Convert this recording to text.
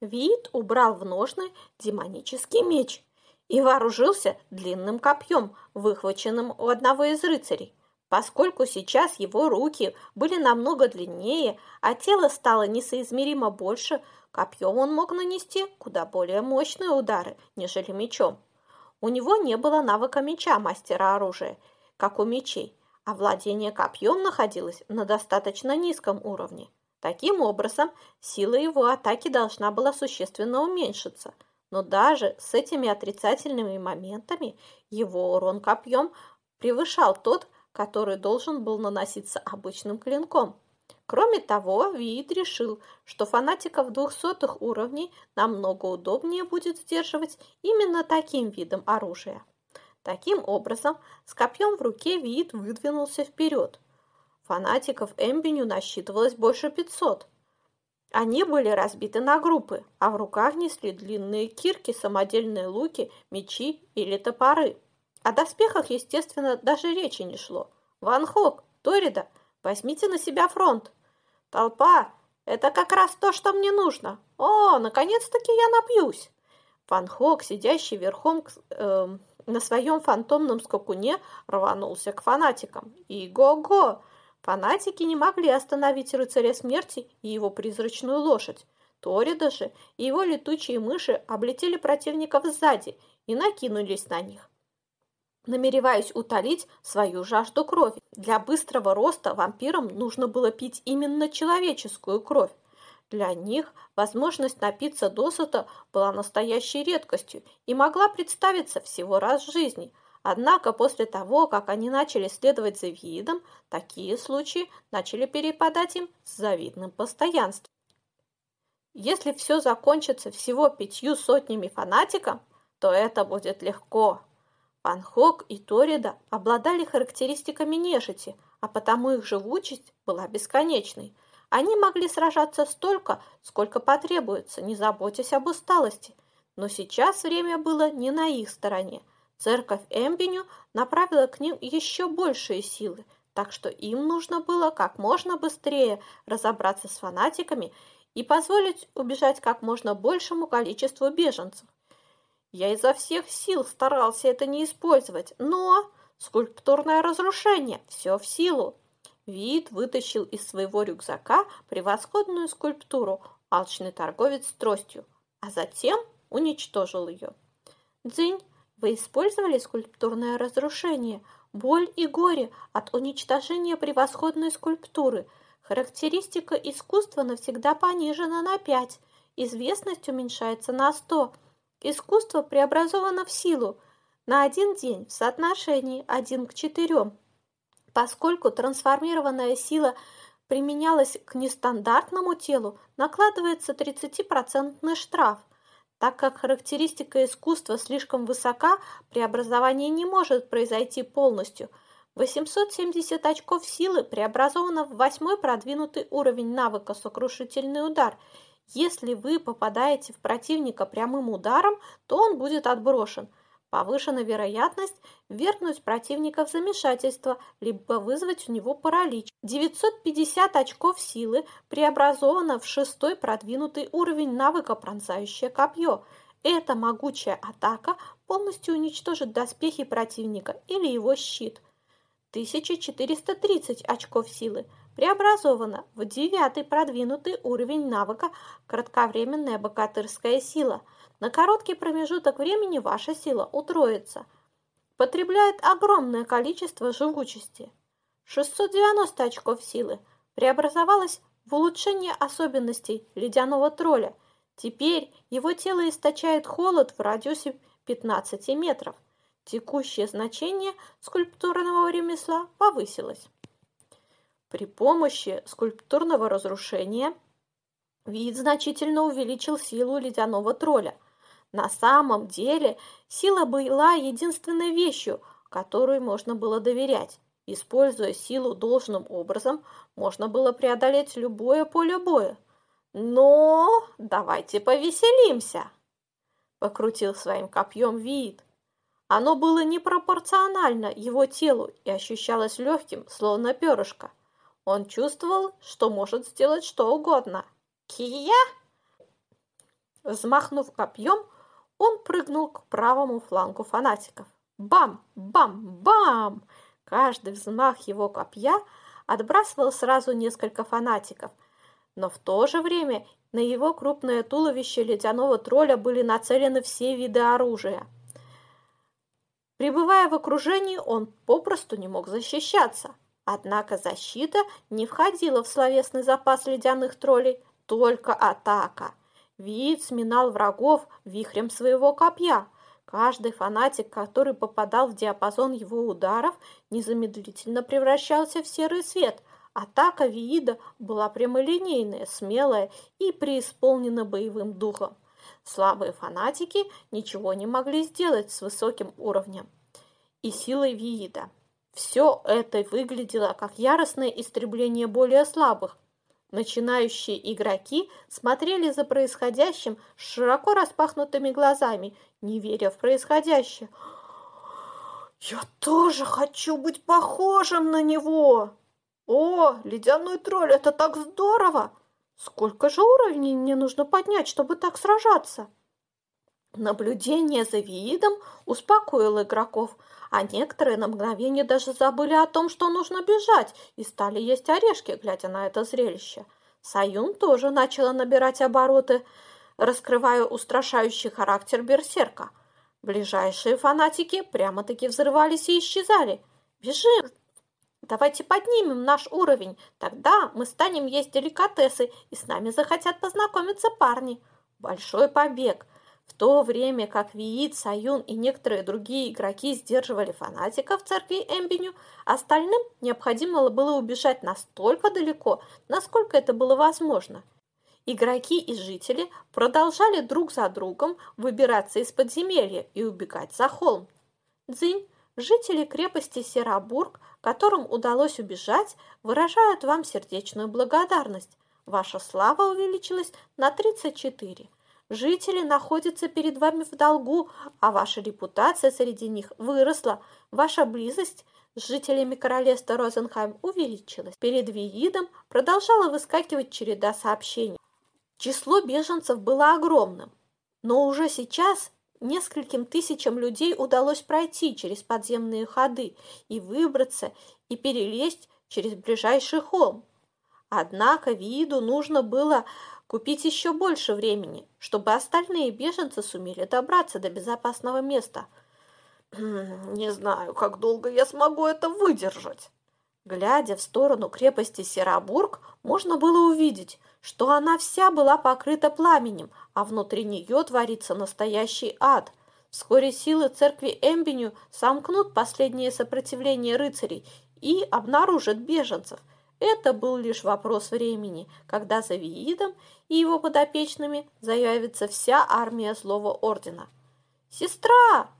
Вид убрал в ножны демонический меч и вооружился длинным копьем, выхваченным у одного из рыцарей. Поскольку сейчас его руки были намного длиннее, а тело стало несоизмеримо больше, копьем он мог нанести куда более мощные удары, нежели мечом. У него не было навыка меча мастера оружия, как у мечей, а владение копьем находилось на достаточно низком уровне. Таким образом, сила его атаки должна была существенно уменьшиться, но даже с этими отрицательными моментами его урон копьем превышал тот, который должен был наноситься обычным клинком. Кроме того, Виит решил, что фанатиков двухсотых уровней намного удобнее будет сдерживать именно таким видом оружия. Таким образом, с копьем в руке Виит выдвинулся вперед. Фанатиков Эмбеню насчитывалось больше 500. Они были разбиты на группы, а в руках несли длинные кирки, самодельные луки, мечи или топоры. О доспехах, естественно, даже речи не шло. «Ван Хок, Торида, возьмите на себя фронт!» «Толпа, это как раз то, что мне нужно! О, наконец-таки я напьюсь!» Ван Хок, сидящий верхом э, на своем фантомном скакуне, рванулся к фанатикам. И го-го! Фанатики не могли остановить рыцаря смерти и его призрачную лошадь. Торида же и его летучие мыши облетели противников сзади и накинулись на них намереваясь утолить свою жажду крови. Для быстрого роста вампирам нужно было пить именно человеческую кровь. Для них возможность напиться досыта была настоящей редкостью и могла представиться всего раз в жизни. Однако после того, как они начали следовать за видом, такие случаи начали перепадать им с завидным постоянством. Если все закончится всего пятью сотнями фанатиков, то это будет легко. Панхок и Торида обладали характеристиками нежити, а потому их живучесть была бесконечной. Они могли сражаться столько, сколько потребуется, не заботясь об усталости. Но сейчас время было не на их стороне. Церковь Эмбеню направила к ним еще большие силы, так что им нужно было как можно быстрее разобраться с фанатиками и позволить убежать как можно большему количеству беженцев. Я изо всех сил старался это не использовать, но скульптурное разрушение, все в силу. Вид вытащил из своего рюкзака превосходную скульптуру «Алчный торговец с тростью», а затем уничтожил ее. Дзинь, вы использовали скульптурное разрушение, боль и горе от уничтожения превосходной скульптуры. Характеристика искусства навсегда понижена на 5, известность уменьшается на 100, Искусство преобразовано в силу на один день в соотношении 1 к 4. Поскольку трансформированная сила применялась к нестандартному телу, накладывается 30% штраф. Так как характеристика искусства слишком высока, преобразование не может произойти полностью. 870 очков силы преобразовано в восьмой продвинутый уровень навыка «Сокрушительный удар» Если вы попадаете в противника прямым ударом, то он будет отброшен. Повышена вероятность ввергнуть противника в замешательство, либо вызвать у него паралич. 950 очков силы преобразовано в шестой продвинутый уровень навыка «Пронзающее копье». Эта могучая атака полностью уничтожит доспехи противника или его щит. 1430 очков силы преобразована в девятый продвинутый уровень навыка «Кратковременная богатырская сила». На короткий промежуток времени ваша сила утроится. Потребляет огромное количество живучести. 690 очков силы преобразовалось в улучшение особенностей ледяного тролля. Теперь его тело источает холод в радиусе 15 метров. Текущее значение скульптурного ремесла повысилось. При помощи скульптурного разрушения вид значительно увеличил силу ледяного тролля. На самом деле сила была единственной вещью, которой можно было доверять. Используя силу должным образом, можно было преодолеть любое поле боя. Но давайте повеселимся, покрутил своим копьем вид. Оно было непропорционально его телу и ощущалось легким, словно перышко. Он чувствовал, что может сделать что угодно. Кия! Взмахнув копьем, он прыгнул к правому флангу фанатиков. Бам! Бам! Бам! Каждый взмах его копья отбрасывал сразу несколько фанатиков, но в то же время на его крупное туловище ледяного тролля были нацелены все виды оружия. Пребывая в окружении, он попросту не мог защищаться. Однако защита не входила в словесный запас ледяных троллей, только атака. Вид сминал врагов вихрем своего копья. Каждый фанатик, который попадал в диапазон его ударов, незамедлительно превращался в серый свет. Атака Виида была прямолинейная, смелая и преисполнена боевым духом. Слабые фанатики ничего не могли сделать с высоким уровнем и силой Виида. Все это выглядело как яростное истребление более слабых. Начинающие игроки смотрели за происходящим широко распахнутыми глазами, не веря в происходящее. «Я тоже хочу быть похожим на него!» «О, ледяной тролль, это так здорово! Сколько же уровней мне нужно поднять, чтобы так сражаться?» Наблюдение за видом успокоило игроков, а некоторые на мгновение даже забыли о том, что нужно бежать, и стали есть орешки, глядя на это зрелище. Саюн тоже начала набирать обороты, раскрывая устрашающий характер берсерка. Ближайшие фанатики прямо-таки взрывались и исчезали. «Бежим! Давайте поднимем наш уровень, тогда мы станем есть деликатесы, и с нами захотят познакомиться парни». Большой побег – в то время как Виит, Саюн и некоторые другие игроки сдерживали фанатиков церкви Эмбеню, остальным необходимо было убежать настолько далеко, насколько это было возможно. Игроки и жители продолжали друг за другом выбираться из подземелья и убегать за холм. Дзинь, жители крепости Серабург, которым удалось убежать, выражают вам сердечную благодарность. Ваша слава увеличилась на 34. Жители находятся перед вами в долгу, а ваша репутация среди них выросла. Ваша близость с жителями королевства Розенхайм увеличилась. Перед Виидом продолжала выскакивать череда сообщений. Число беженцев было огромным, но уже сейчас нескольким тысячам людей удалось пройти через подземные ходы и выбраться и перелезть через ближайший холм. Однако Вииду нужно было купить еще больше времени, чтобы остальные беженцы сумели добраться до безопасного места. Не знаю, как долго я смогу это выдержать. Глядя в сторону крепости Серабург, можно было увидеть, что она вся была покрыта пламенем, а внутри нее творится настоящий ад. Вскоре силы церкви Эмбеню сомкнут последнее сопротивление рыцарей и обнаружат беженцев – это был лишь вопрос времени, когда за Виидом и его подопечными заявится вся армия злого ордена. «Сестра!»